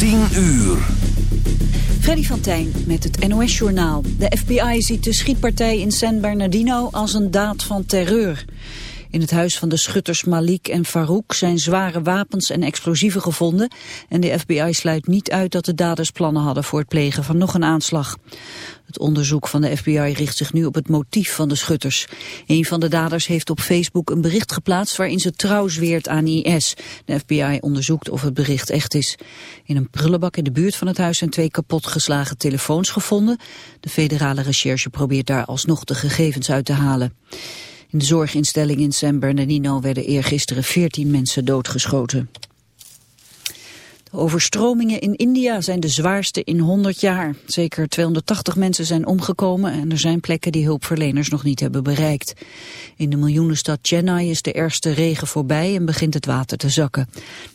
10 uur. Freddy van Tijn met het NOS-journaal. De FBI ziet de schietpartij in San Bernardino als een daad van terreur. In het huis van de schutters Malik en Farouk zijn zware wapens en explosieven gevonden en de FBI sluit niet uit dat de daders plannen hadden voor het plegen van nog een aanslag. Het onderzoek van de FBI richt zich nu op het motief van de schutters. Een van de daders heeft op Facebook een bericht geplaatst waarin ze trouw zweert aan IS. De FBI onderzoekt of het bericht echt is. In een prullenbak in de buurt van het huis zijn twee kapotgeslagen telefoons gevonden. De federale recherche probeert daar alsnog de gegevens uit te halen. In de zorginstelling in San Bernardino werden eergisteren 14 mensen doodgeschoten. De overstromingen in India zijn de zwaarste in 100 jaar. Zeker 280 mensen zijn omgekomen en er zijn plekken die hulpverleners nog niet hebben bereikt. In de miljoenenstad Chennai is de ergste regen voorbij en begint het water te zakken.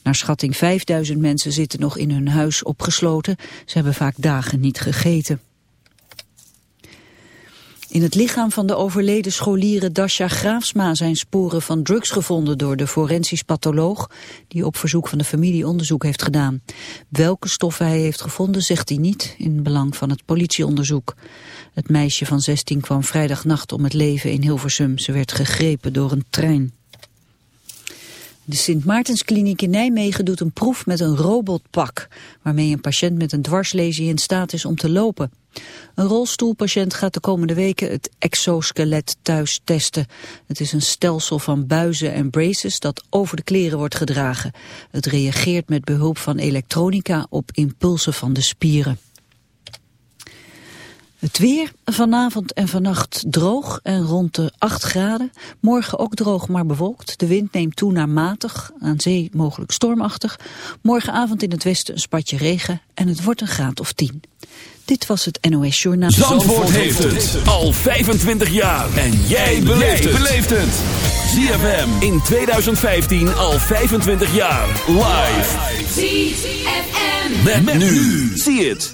Naar schatting 5000 mensen zitten nog in hun huis opgesloten. Ze hebben vaak dagen niet gegeten. In het lichaam van de overleden scholieren Dasha Graafsma zijn sporen van drugs gevonden door de forensisch patholoog die op verzoek van de familie onderzoek heeft gedaan. Welke stoffen hij heeft gevonden zegt hij niet in belang van het politieonderzoek. Het meisje van 16 kwam vrijdagnacht om het leven in Hilversum. Ze werd gegrepen door een trein. De Sint Maartenskliniek in Nijmegen doet een proef met een robotpak... waarmee een patiënt met een dwarslesie in staat is om te lopen. Een rolstoelpatiënt gaat de komende weken het exoskelet thuis testen. Het is een stelsel van buizen en braces dat over de kleren wordt gedragen. Het reageert met behulp van elektronica op impulsen van de spieren. Het weer vanavond en vannacht droog en rond de 8 graden. Morgen ook droog maar bewolkt. De wind neemt toe naar matig, aan zee mogelijk stormachtig. Morgenavond in het westen een spatje regen en het wordt een graad of 10. Dit was het NOS Journaal. Zandvoort, heeft het al 25 jaar. En jij beleeft het. ZFM in 2015 al 25 jaar. Live. ZFM. met nu. Zie het.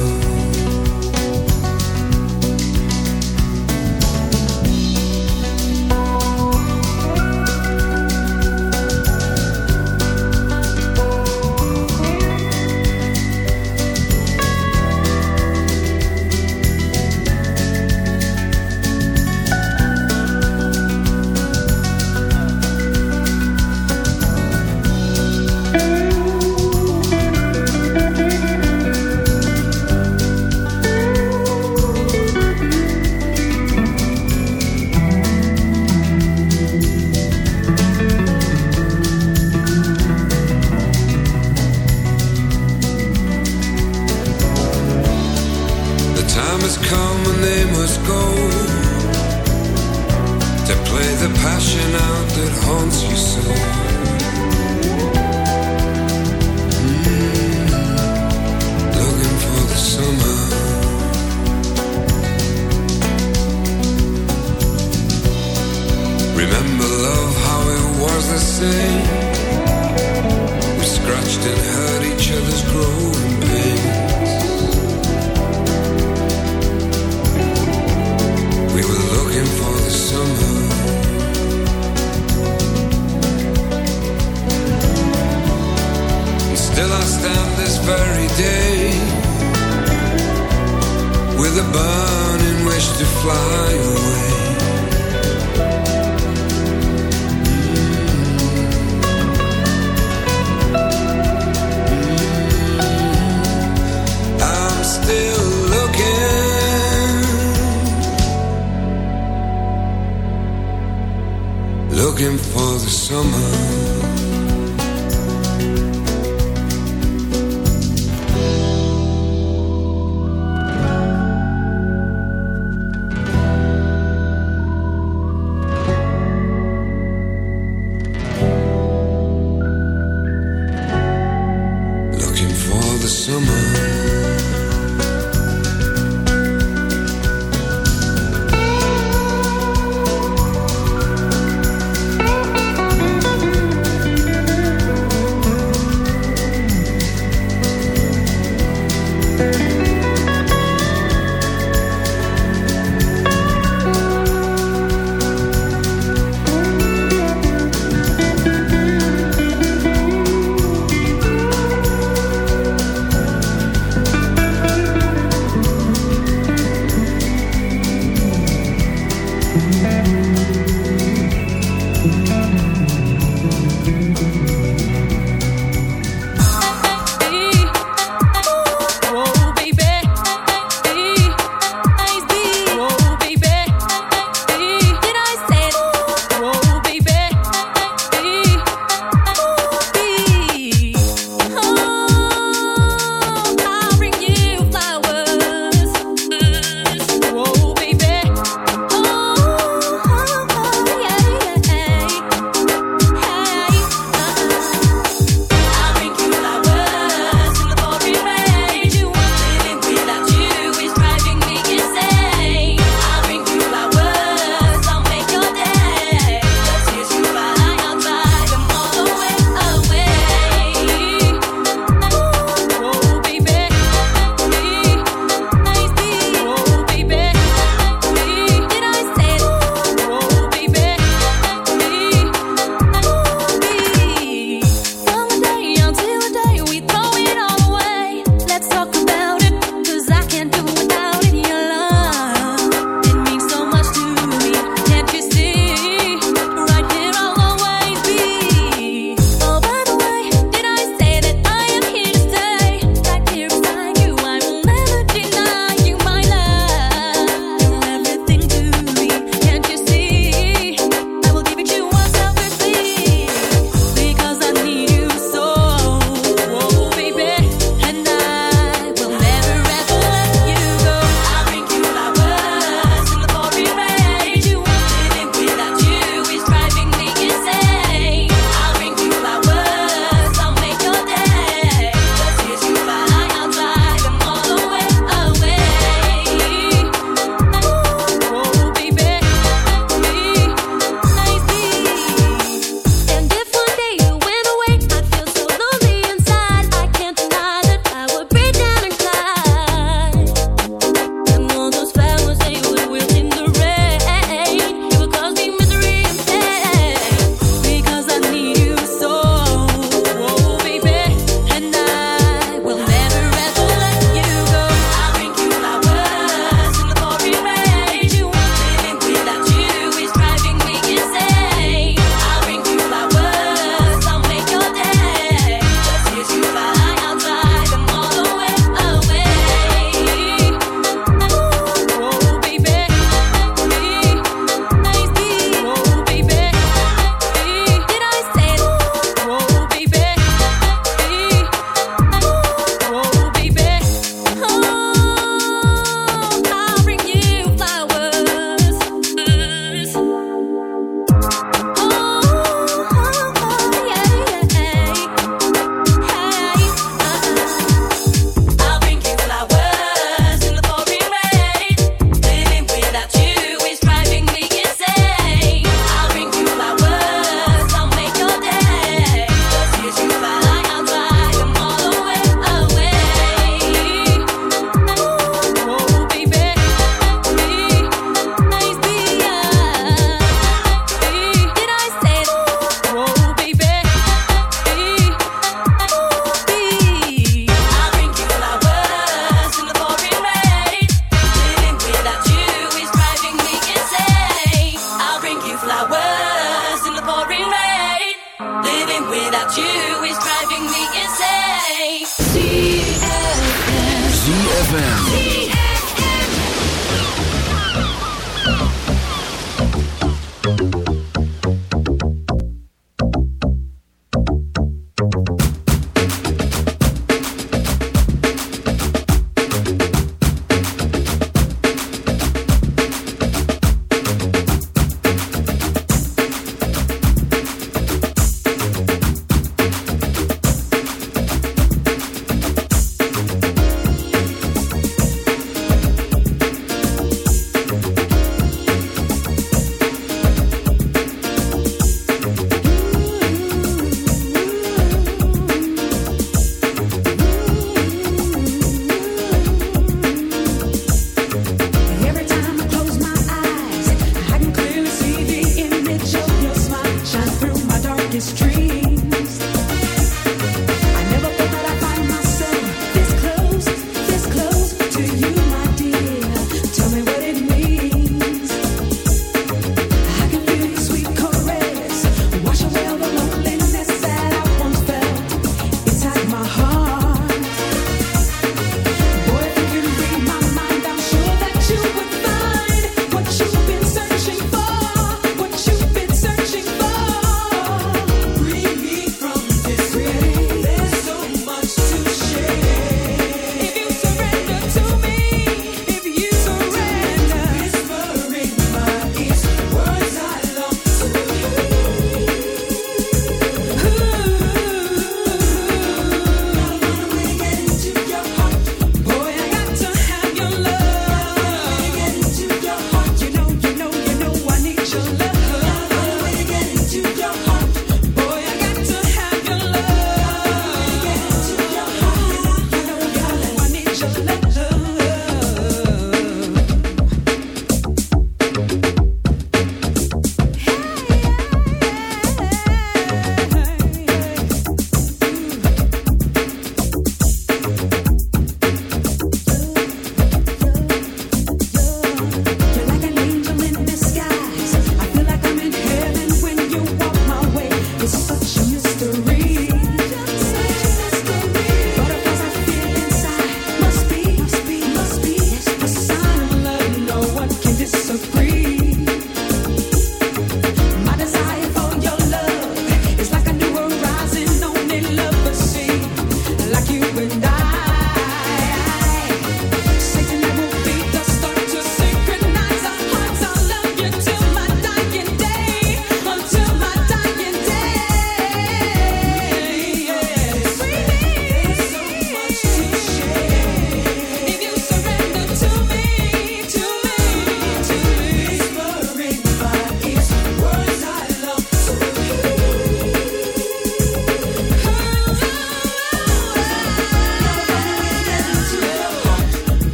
Summer.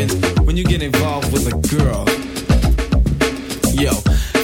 happens when you get involved with a girl. Yo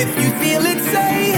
if you feel it, say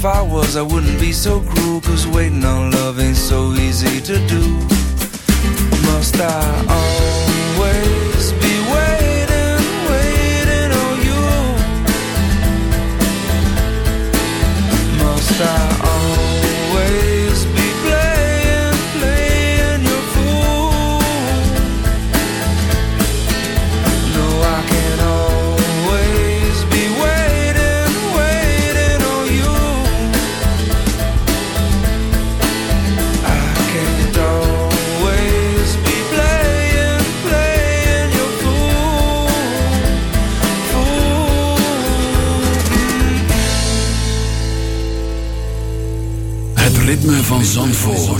if I was, I wouldn't be so cruel. Cause waiting on love ain't so easy to do. Must I always? Zandvoort.